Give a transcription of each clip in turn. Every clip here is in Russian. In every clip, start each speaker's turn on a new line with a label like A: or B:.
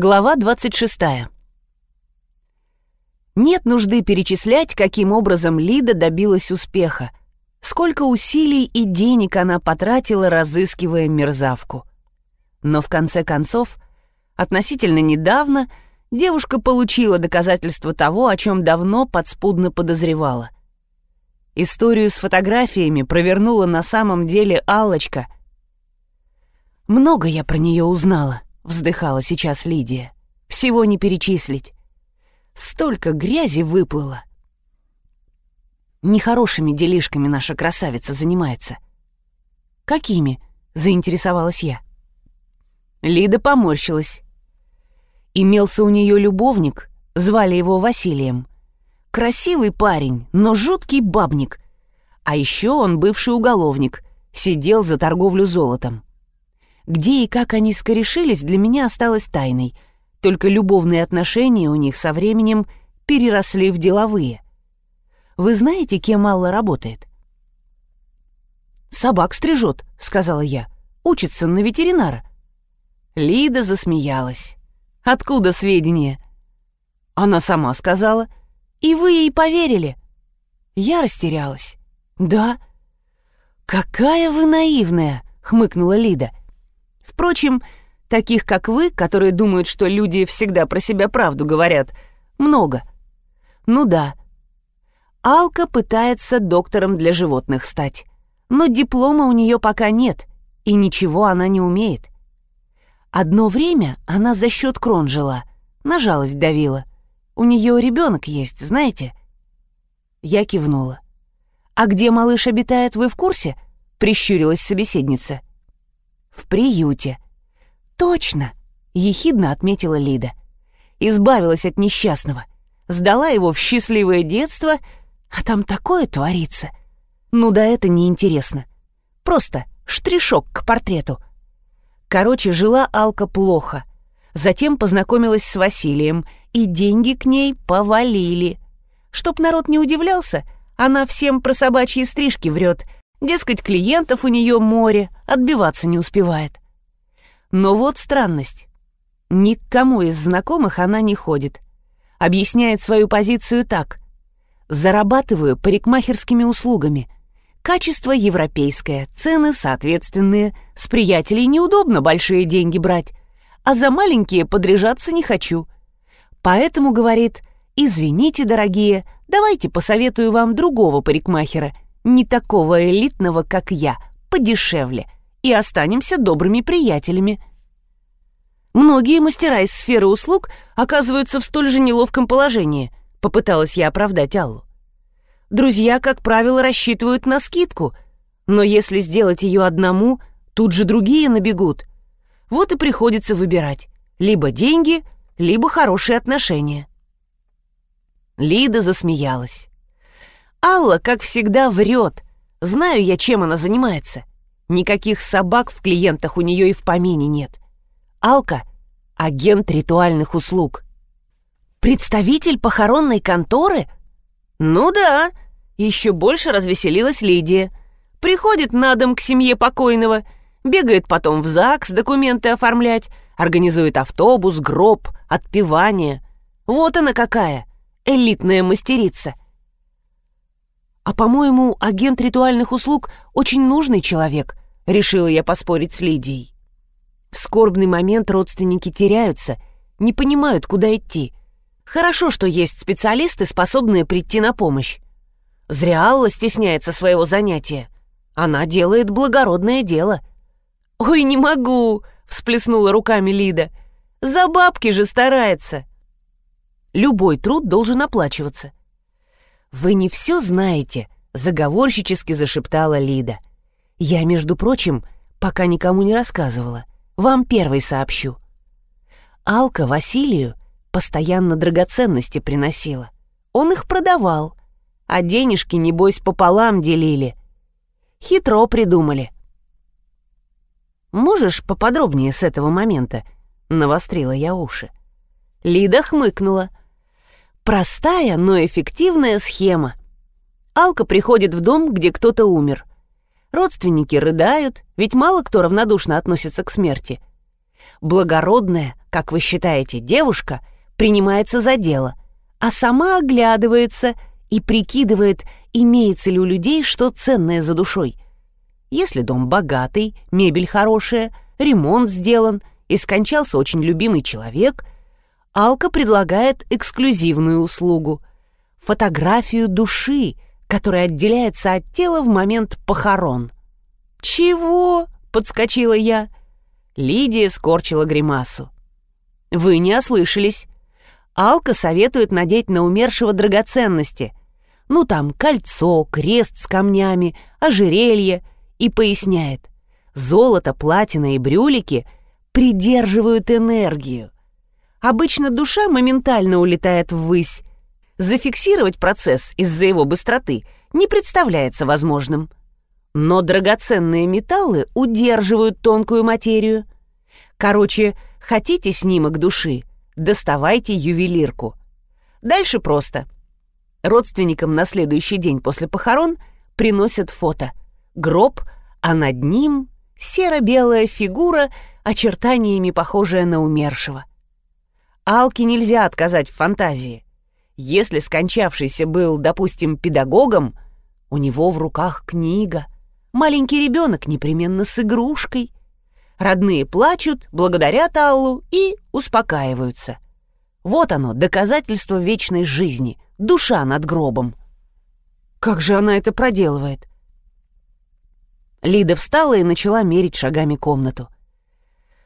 A: Глава 26. Нет нужды перечислять, каким образом Лида добилась успеха, сколько усилий и денег она потратила, разыскивая мерзавку. Но в конце концов, относительно недавно, девушка получила доказательство того, о чем давно подспудно подозревала. Историю с фотографиями провернула на самом деле Аллочка. Много я про нее узнала вздыхала сейчас Лидия. Всего не перечислить. Столько грязи выплыло. Нехорошими делишками наша красавица занимается. Какими? заинтересовалась я. Лида поморщилась. Имелся у нее любовник, звали его Василием. Красивый парень, но жуткий бабник. А еще он бывший уголовник, сидел за торговлю золотом. Где и как они скорешились, для меня осталось тайной. Только любовные отношения у них со временем переросли в деловые. Вы знаете, кем Алла работает? «Собак стрижет», — сказала я. «Учится на ветеринара». Лида засмеялась. «Откуда сведения?» Она сама сказала. «И вы ей поверили?» Я растерялась. «Да». «Какая вы наивная!» — хмыкнула Лида. Впрочем, таких, как вы, которые думают, что люди всегда про себя правду говорят, много. Ну да. Алка пытается доктором для животных стать. Но диплома у нее пока нет, и ничего она не умеет. Одно время она за счет крон жила, на жалость давила. У нее ребенок есть, знаете? Я кивнула. «А где малыш обитает, вы в курсе?» — прищурилась собеседница. В приюте. Точно, ехидно отметила Лида. Избавилась от несчастного. Сдала его в счастливое детство, а там такое творится. Ну да это неинтересно. Просто штришок к портрету. Короче, жила Алка плохо. Затем познакомилась с Василием, и деньги к ней повалили. Чтоб народ не удивлялся, она всем про собачьи стрижки врет — Дескать, клиентов у нее море, отбиваться не успевает. Но вот странность. Ни к кому из знакомых она не ходит. Объясняет свою позицию так. Зарабатываю парикмахерскими услугами. Качество европейское, цены соответственные. С приятелей неудобно большие деньги брать. А за маленькие подряжаться не хочу. Поэтому, говорит, извините, дорогие, давайте посоветую вам другого парикмахера — не такого элитного, как я, подешевле, и останемся добрыми приятелями. Многие мастера из сферы услуг оказываются в столь же неловком положении, попыталась я оправдать Аллу. Друзья, как правило, рассчитывают на скидку, но если сделать ее одному, тут же другие набегут. Вот и приходится выбирать либо деньги, либо хорошие отношения. Лида засмеялась. Алла, как всегда, врет. Знаю я, чем она занимается. Никаких собак в клиентах у нее и в помине нет. Алка — агент ритуальных услуг. Представитель похоронной конторы? Ну да, еще больше развеселилась Лидия. Приходит на дом к семье покойного, бегает потом в ЗАГС документы оформлять, организует автобус, гроб, отпевание. Вот она какая, элитная мастерица — «А, по-моему, агент ритуальных услуг очень нужный человек», — решила я поспорить с Лидией. В скорбный момент родственники теряются, не понимают, куда идти. Хорошо, что есть специалисты, способные прийти на помощь. Зря Алла стесняется своего занятия. Она делает благородное дело. «Ой, не могу!» — всплеснула руками Лида. «За бабки же старается!» Любой труд должен оплачиваться. «Вы не все знаете», — заговорщически зашептала Лида. «Я, между прочим, пока никому не рассказывала. Вам первой сообщу». Алка Василию постоянно драгоценности приносила. Он их продавал, а денежки, небось, пополам делили. Хитро придумали. «Можешь поподробнее с этого момента?» — навострила я уши. Лида хмыкнула. Простая, но эффективная схема. Алка приходит в дом, где кто-то умер. Родственники рыдают, ведь мало кто равнодушно относится к смерти. Благородная, как вы считаете, девушка принимается за дело, а сама оглядывается и прикидывает, имеется ли у людей что ценное за душой. Если дом богатый, мебель хорошая, ремонт сделан и скончался очень любимый человек, Алка предлагает эксклюзивную услугу — фотографию души, которая отделяется от тела в момент похорон. «Чего?» — подскочила я. Лидия скорчила гримасу. «Вы не ослышались. Алка советует надеть на умершего драгоценности. Ну там кольцо, крест с камнями, ожерелье. И поясняет. Золото, платина и брюлики придерживают энергию. Обычно душа моментально улетает ввысь. Зафиксировать процесс из-за его быстроты не представляется возможным. Но драгоценные металлы удерживают тонкую материю. Короче, хотите снимок души? Доставайте ювелирку. Дальше просто. Родственникам на следующий день после похорон приносят фото. Гроб, а над ним серо-белая фигура, очертаниями похожая на умершего. Алке нельзя отказать в фантазии. Если скончавшийся был, допустим, педагогом, у него в руках книга — Маленький ребенок непременно с игрушкой. Родные плачут, благодарят Аллу и успокаиваются. Вот оно, доказательство вечной жизни, душа над гробом. Как же она это проделывает? Лида встала и начала мерить шагами комнату.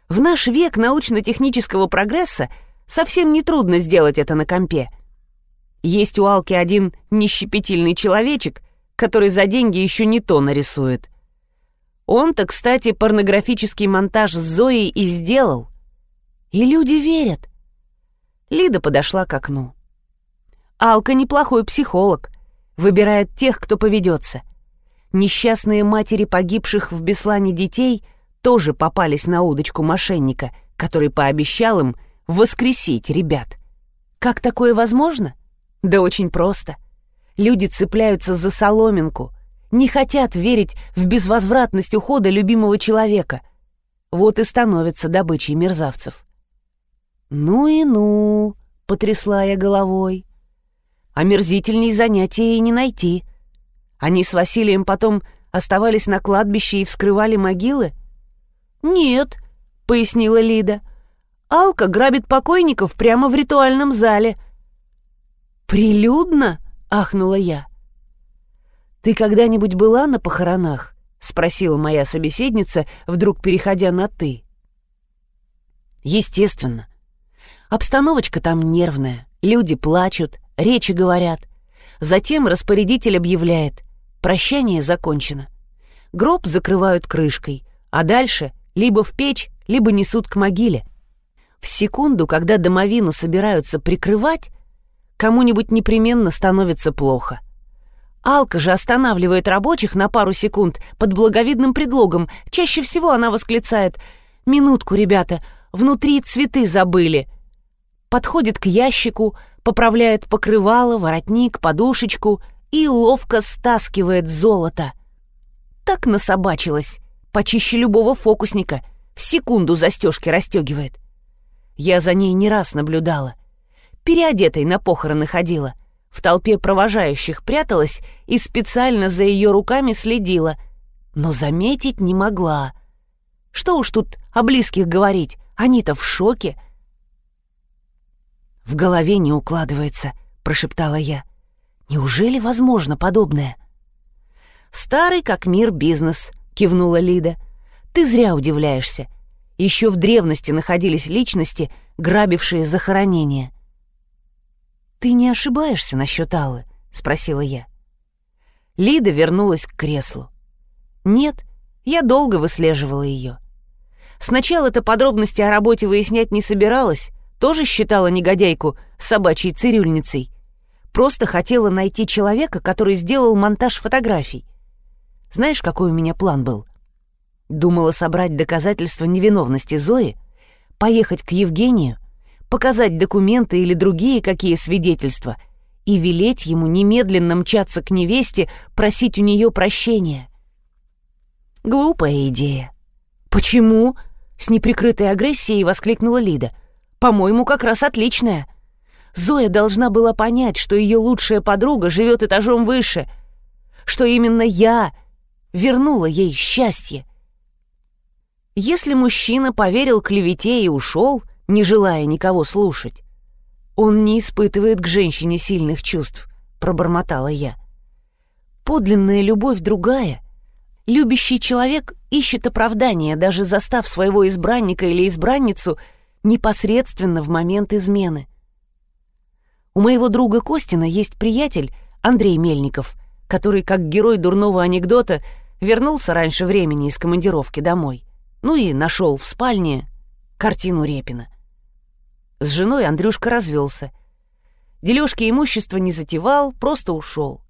A: В наш век научно-технического прогресса совсем нетрудно сделать это на компе. Есть у Алки один нещепетильный человечек, который за деньги еще не то нарисует. Он-то, кстати, порнографический монтаж с Зоей и сделал. И люди верят. Лида подошла к окну. Алка неплохой психолог, выбирает тех, кто поведется. Несчастные матери погибших в Беслане детей тоже попались на удочку мошенника, который пообещал им воскресить ребят. Как такое возможно? Да очень просто. Люди цепляются за соломинку, не хотят верить в безвозвратность ухода любимого человека. Вот и становятся добычей мерзавцев. «Ну и ну», — потрясла я головой. Омерзительней занятия и не найти. Они с Василием потом оставались на кладбище и вскрывали могилы? «Нет», — пояснила Лида. «Алка грабит покойников прямо в ритуальном зале». «Прилюдно?» ахнула я. «Ты когда-нибудь была на похоронах?» — спросила моя собеседница, вдруг переходя на «ты». «Естественно. Обстановочка там нервная, люди плачут, речи говорят. Затем распорядитель объявляет «прощание закончено». Гроб закрывают крышкой, а дальше либо в печь, либо несут к могиле. В секунду, когда домовину собираются прикрывать, кому-нибудь непременно становится плохо. Алка же останавливает рабочих на пару секунд под благовидным предлогом. Чаще всего она восклицает «Минутку, ребята, внутри цветы забыли». Подходит к ящику, поправляет покрывало, воротник, подушечку и ловко стаскивает золото. Так насобачилась, почище любого фокусника, в секунду застежки расстегивает. Я за ней не раз наблюдала переодетой на похороны ходила. В толпе провожающих пряталась и специально за ее руками следила. Но заметить не могла. Что уж тут о близких говорить, они-то в шоке. «В голове не укладывается», — прошептала я. «Неужели возможно подобное?» «Старый как мир бизнес», — кивнула Лида. «Ты зря удивляешься. Еще в древности находились личности, грабившие захоронения. «Ты не ошибаешься насчет Аллы?» — спросила я. Лида вернулась к креслу. «Нет, я долго выслеживала ее. Сначала-то подробности о работе выяснять не собиралась, тоже считала негодяйку собачьей цирюльницей. Просто хотела найти человека, который сделал монтаж фотографий. Знаешь, какой у меня план был? Думала собрать доказательства невиновности Зои, поехать к Евгению, показать документы или другие какие свидетельства и велеть ему немедленно мчаться к невесте, просить у нее прощения. Глупая идея. «Почему?» — с неприкрытой агрессией воскликнула Лида. По-моему, как раз отличная. Зоя должна была понять, что ее лучшая подруга живет этажом выше, что именно я вернула ей счастье. Если мужчина поверил клевете и ушел, не желая никого слушать, он не испытывает к женщине сильных чувств, пробормотала я. Подлинная любовь другая. Любящий человек ищет оправдания, даже застав своего избранника или избранницу непосредственно в момент измены. У моего друга Костина есть приятель Андрей Мельников, который, как герой дурного анекдота, вернулся раньше времени из командировки домой. Ну и нашел в спальне картину Репина. С женой Андрюшка развелся. Дележки имущества не затевал, просто ушел.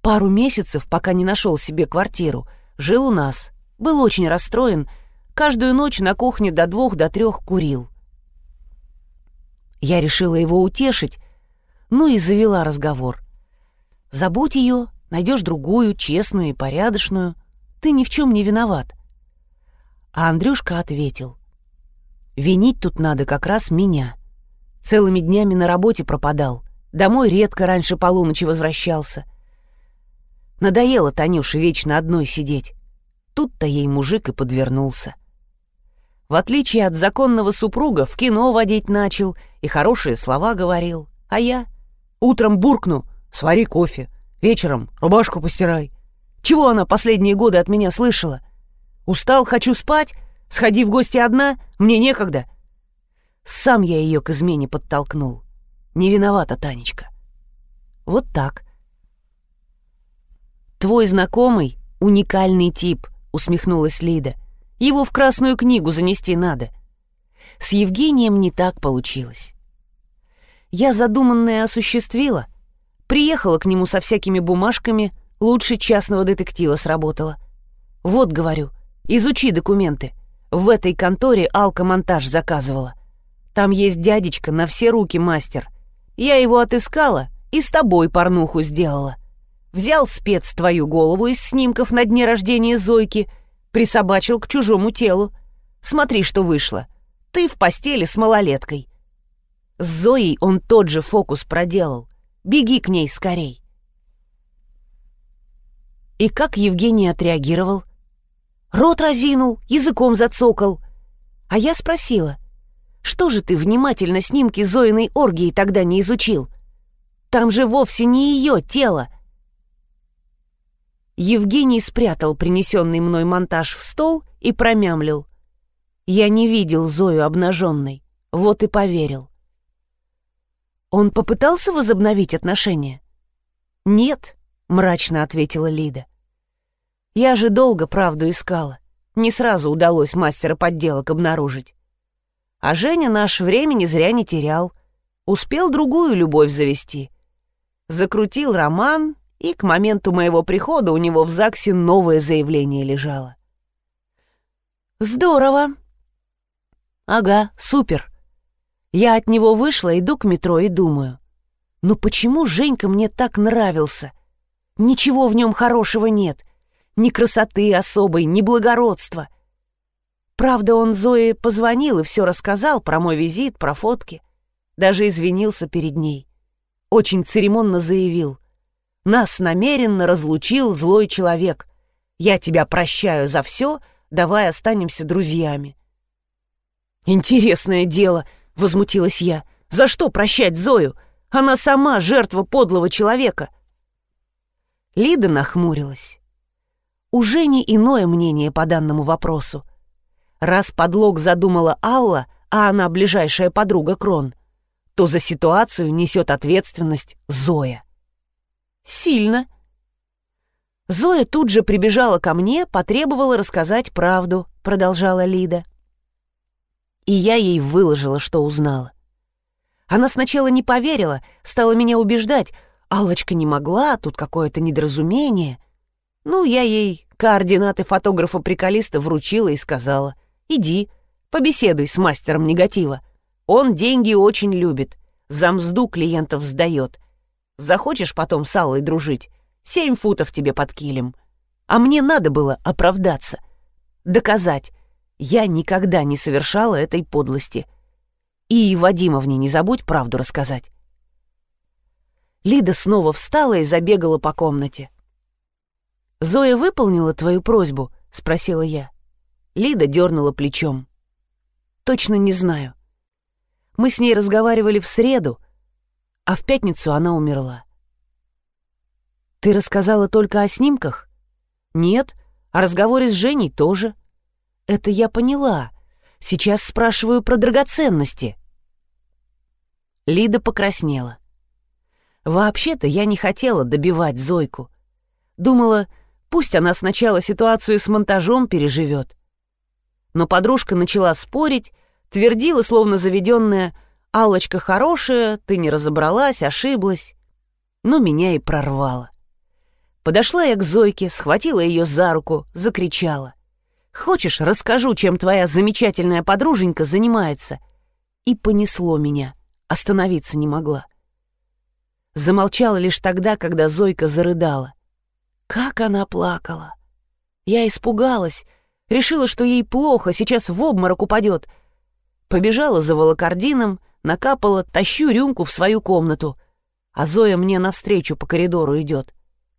A: Пару месяцев, пока не нашел себе квартиру, жил у нас. Был очень расстроен, каждую ночь на кухне до двух, до трех курил. Я решила его утешить, ну и завела разговор. «Забудь ее, найдешь другую, честную и порядочную. Ты ни в чем не виноват». А Андрюшка ответил. «Винить тут надо как раз меня. Целыми днями на работе пропадал, домой редко раньше полуночи возвращался. Надоело Танюше вечно одной сидеть. Тут-то ей мужик и подвернулся. В отличие от законного супруга, в кино водить начал и хорошие слова говорил. А я утром буркну «свари кофе», вечером «рубашку постирай». Чего она последние годы от меня слышала? Устал, хочу спать, сходи в гости одна, мне некогда. Сам я ее к измене подтолкнул. Не виновата, Танечка. Вот так. Твой знакомый — уникальный тип, усмехнулась Лида. Его в Красную книгу занести надо. С Евгением не так получилось. Я задуманное осуществила. Приехала к нему со всякими бумажками, лучше частного детектива сработала. Вот, говорю, изучи документы. В этой конторе Алка монтаж заказывала. Там есть дядечка на все руки мастер. Я его отыскала и с тобой порнуху сделала. Взял спец твою голову из снимков на дне рождения Зойки — присобачил к чужому телу. Смотри, что вышло. Ты в постели с малолеткой. С Зоей он тот же фокус проделал. Беги к ней скорей. И как Евгений отреагировал? Рот разинул, языком зацокал. А я спросила, что же ты внимательно снимки Зоиной оргии тогда не изучил? Там же вовсе не ее тело, Евгений спрятал принесенный мной монтаж в стол и промямлил. Я не видел Зою обнаженной, вот и поверил. Он попытался возобновить отношения? Нет, мрачно ответила Лида. Я же долго правду искала. Не сразу удалось мастера подделок обнаружить. А Женя наш времени зря не терял. Успел другую любовь завести. Закрутил роман и к моменту моего прихода у него в ЗАГСе новое заявление лежало. «Здорово!» «Ага, супер!» Я от него вышла, иду к метро и думаю. «Ну почему Женька мне так нравился? Ничего в нем хорошего нет. Ни красоты особой, ни благородства. Правда, он Зое позвонил и все рассказал про мой визит, про фотки. Даже извинился перед ней. Очень церемонно заявил. Нас намеренно разлучил злой человек. Я тебя прощаю за все, давай останемся друзьями». «Интересное дело», — возмутилась я. «За что прощать Зою? Она сама жертва подлого человека». Лида нахмурилась. У Жени иное мнение по данному вопросу. Раз подлог задумала Алла, а она ближайшая подруга Крон, то за ситуацию несет ответственность Зоя. Сильно. Зоя тут же прибежала ко мне, потребовала рассказать правду, продолжала Лида. И я ей выложила, что узнала. Она сначала не поверила, стала меня убеждать. Аллочка не могла, тут какое-то недоразумение. Ну, я ей координаты фотографа-приколиста вручила и сказала. «Иди, побеседуй с мастером негатива. Он деньги очень любит, за мзду клиентов сдает. Захочешь потом с Аллой дружить? Семь футов тебе под килем. А мне надо было оправдаться. Доказать. Я никогда не совершала этой подлости. И Вадимовне не забудь правду рассказать. Лида снова встала и забегала по комнате. «Зоя выполнила твою просьбу?» — спросила я. Лида дернула плечом. «Точно не знаю. Мы с ней разговаривали в среду, а в пятницу она умерла. Ты рассказала только о снимках? Нет, о разговоре с Женей тоже. Это я поняла. Сейчас спрашиваю про драгоценности. Лида покраснела. Вообще-то я не хотела добивать Зойку. Думала, пусть она сначала ситуацию с монтажом переживет. Но подружка начала спорить, твердила, словно заведенная, алочка хорошая, ты не разобралась, ошиблась». Ну, меня и прорвало. Подошла я к Зойке, схватила ее за руку, закричала. «Хочешь, расскажу, чем твоя замечательная подруженька занимается?» И понесло меня, остановиться не могла. Замолчала лишь тогда, когда Зойка зарыдала. Как она плакала! Я испугалась, решила, что ей плохо, сейчас в обморок упадет. Побежала за волокордином, накапала, тащу рюмку в свою комнату. А Зоя мне навстречу по коридору идет.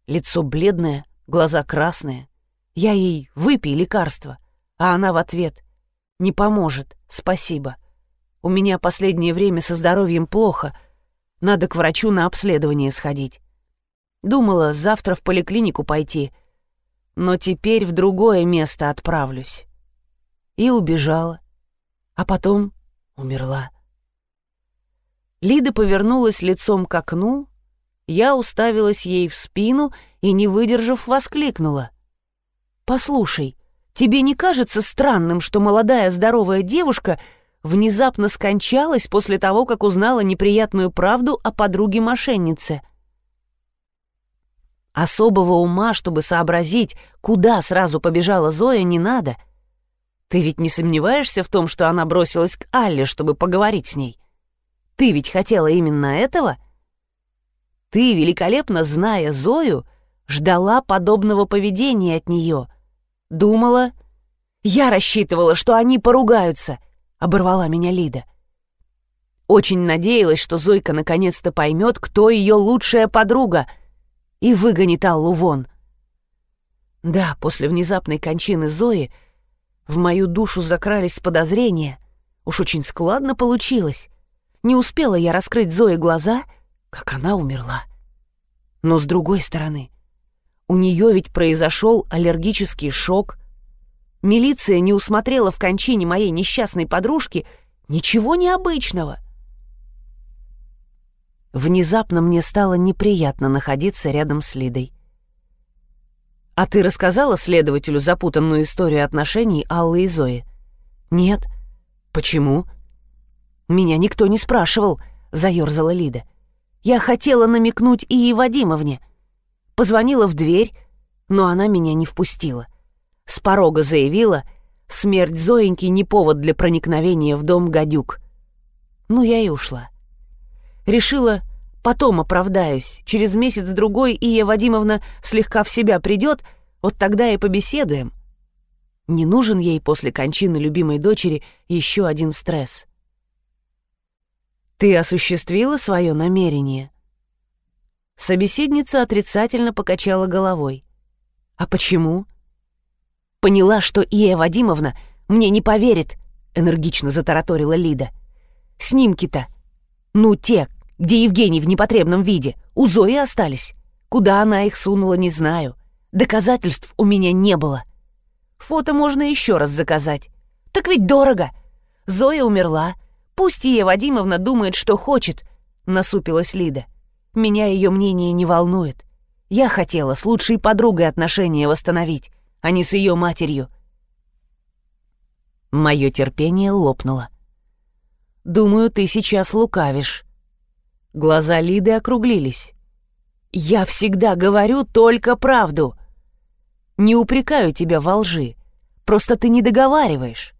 A: Лицо бледное, глаза красные. Я ей «выпей лекарство», а она в ответ «не поможет, спасибо. У меня последнее время со здоровьем плохо, надо к врачу на обследование сходить». Думала, завтра в поликлинику пойти, но теперь в другое место отправлюсь. И убежала, а потом умерла. Лида повернулась лицом к окну, я уставилась ей в спину и, не выдержав, воскликнула. «Послушай, тебе не кажется странным, что молодая здоровая девушка внезапно скончалась после того, как узнала неприятную правду о подруге-мошеннице?» Особого ума, чтобы сообразить, куда сразу побежала Зоя, не надо. Ты ведь не сомневаешься в том, что она бросилась к Алле, чтобы поговорить с ней? Ты ведь хотела именно этого? Ты, великолепно зная Зою, ждала подобного поведения от нее. Думала... Я рассчитывала, что они поругаются, оборвала меня Лида. Очень надеялась, что Зойка наконец-то поймет, кто ее лучшая подруга, и выгонит Аллу вон. Да, после внезапной кончины Зои в мою душу закрались подозрения. Уж очень складно получилось. Не успела я раскрыть Зое глаза, как она умерла. Но с другой стороны, у нее ведь произошел аллергический шок. Милиция не усмотрела в кончине моей несчастной подружки ничего необычного. Внезапно мне стало неприятно находиться рядом с Лидой. «А ты рассказала следователю запутанную историю отношений Аллы и Зои?» «Нет». «Почему?» «Меня никто не спрашивал», — заерзала Лида. «Я хотела намекнуть и Вадимовне. Позвонила в дверь, но она меня не впустила. С порога заявила, смерть Зоеньки не повод для проникновения в дом гадюк. Ну, я и ушла. Решила, потом оправдаюсь. Через месяц-другой Ия Вадимовна слегка в себя придет, вот тогда и побеседуем. Не нужен ей после кончины любимой дочери еще один стресс. Ты осуществила свое намерение?» Собеседница отрицательно покачала головой. «А почему?» «Поняла, что Ия Вадимовна мне не поверит», — энергично затараторила Лида. «Снимки-то, ну те, где Евгений в непотребном виде, у Зои остались. Куда она их сунула, не знаю. Доказательств у меня не было. Фото можно еще раз заказать. Так ведь дорого. Зоя умерла, Пусть Ия Вадимовна думает, что хочет, насупилась Лида. Меня ее мнение не волнует. Я хотела с лучшей подругой отношения восстановить, а не с ее матерью. Мое терпение лопнуло. «Думаю, ты сейчас лукавишь». Глаза Лиды округлились. «Я всегда говорю только правду. Не упрекаю тебя во лжи, просто ты не договариваешь.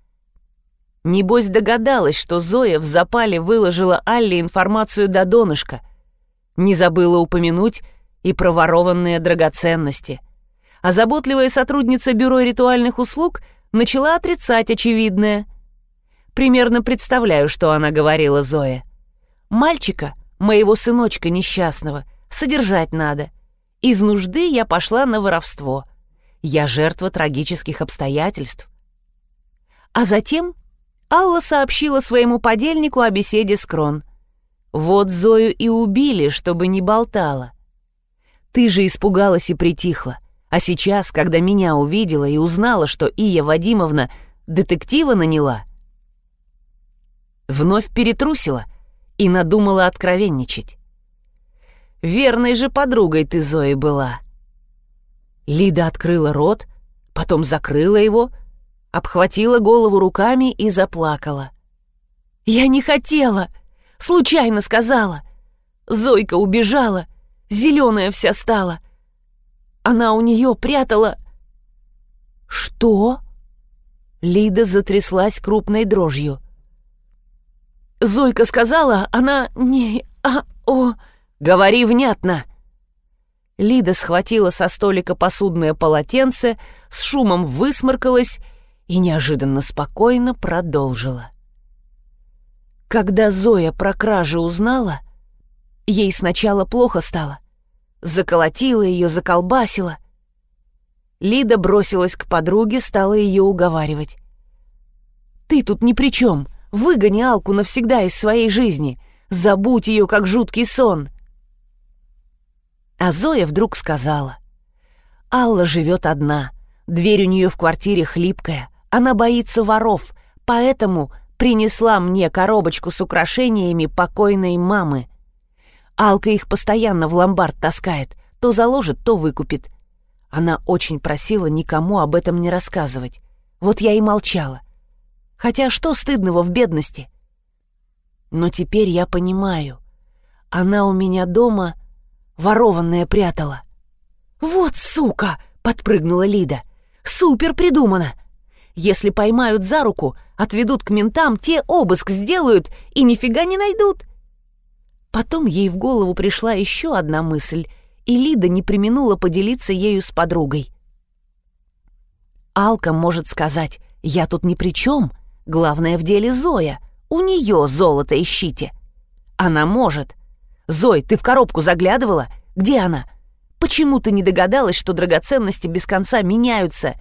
A: Небось догадалась, что Зоя в запале выложила Алле информацию до донышка. Не забыла упомянуть и про ворованные драгоценности. А заботливая сотрудница Бюро ритуальных услуг начала отрицать очевидное. Примерно представляю, что она говорила Зоя. Мальчика, моего сыночка несчастного, содержать надо. Из нужды я пошла на воровство. Я жертва трагических обстоятельств. А затем Алла сообщила своему подельнику о беседе с Крон. Вот Зою и убили, чтобы не болтала. Ты же испугалась и притихла. А сейчас, когда меня увидела и узнала, что Ия Вадимовна детектива наняла, вновь перетрусила и надумала откровенничать. Верной же подругой ты, Зои, была. Лида открыла рот, потом закрыла его, обхватила голову руками и заплакала. «Я не хотела! Случайно сказала! Зойка убежала, зеленая вся стала. Она у нее прятала...» «Что?» Лида затряслась крупной дрожью. Зойка сказала, она не... А, о... Говори внятно!» Лида схватила со столика посудное полотенце, с шумом высморкалась и неожиданно спокойно продолжила. Когда Зоя про кражи узнала, ей сначала плохо стало. Заколотила ее, заколбасила. Лида бросилась к подруге, стала ее уговаривать. «Ты тут ни при чем. Выгони Алку навсегда из своей жизни. Забудь ее, как жуткий сон. А Зоя вдруг сказала. «Алла живет одна. Дверь у нее в квартире хлипкая. Она боится воров, поэтому принесла мне коробочку с украшениями покойной мамы. Алка их постоянно в ломбард таскает. То заложит, то выкупит. Она очень просила никому об этом не рассказывать. Вот я и молчала. Хотя что стыдного в бедности? Но теперь я понимаю. Она у меня дома ворованное прятала. «Вот сука!» — подпрыгнула Лида. «Супер придумано! Если поймают за руку, отведут к ментам, те обыск сделают и нифига не найдут!» Потом ей в голову пришла еще одна мысль, и Лида не применула поделиться ею с подругой. Алка может сказать «Я тут ни при чем, главное в деле Зоя, у нее золото ищите». Она может — «Зой, ты в коробку заглядывала? Где она? Почему ты не догадалась, что драгоценности без конца меняются?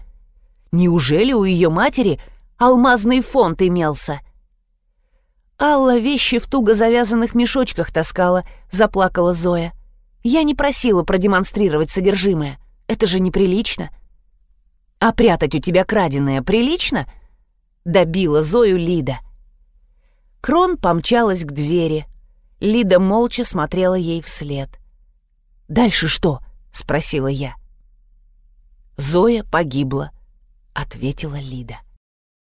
A: Неужели у ее матери алмазный фонд имелся?» Алла вещи в туго завязанных мешочках таскала, заплакала Зоя. «Я не просила продемонстрировать содержимое. Это же неприлично». «А прятать у тебя краденое прилично?» Добила Зою Лида. Крон помчалась к двери. Лида молча смотрела ей вслед. «Дальше что?» — спросила я. «Зоя погибла», — ответила Лида.